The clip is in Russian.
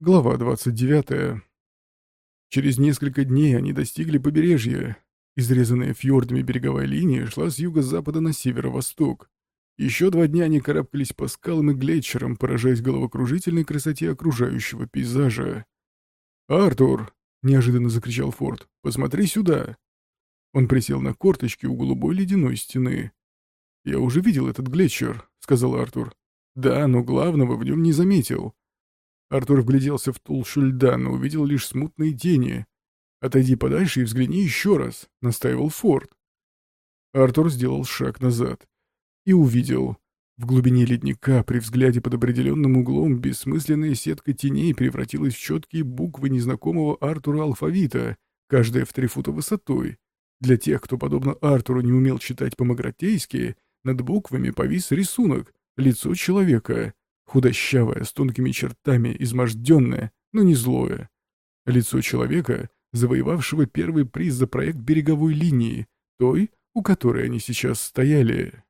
Глава 29. Через несколько дней они достигли побережья. Изрезанная фьордами береговая линия шла с юго-запада на северо-восток. Еще два дня они карабкались по скалам и глетчерам, поражаясь головокружительной красоте окружающего пейзажа. «Артур!» — неожиданно закричал Форд. «Посмотри сюда!» Он присел на корточки у голубой ледяной стены. «Я уже видел этот глетчер», — сказал Артур. «Да, но главного в нем не заметил. Артур вгляделся в толщу льда, но увидел лишь смутные тени. «Отойди подальше и взгляни еще раз», — настаивал Форд. Артур сделал шаг назад и увидел. В глубине ледника, при взгляде под определенным углом, бессмысленная сетка теней превратилась в четкие буквы незнакомого Артура алфавита, каждая в три фута высотой. Для тех, кто, подобно Артуру, не умел читать по-магратейски, над буквами повис рисунок — лицо человека. Худощавое, с тонкими чертами, изможденное, но не злое. Лицо человека, завоевавшего первый приз за проект береговой линии, той, у которой они сейчас стояли.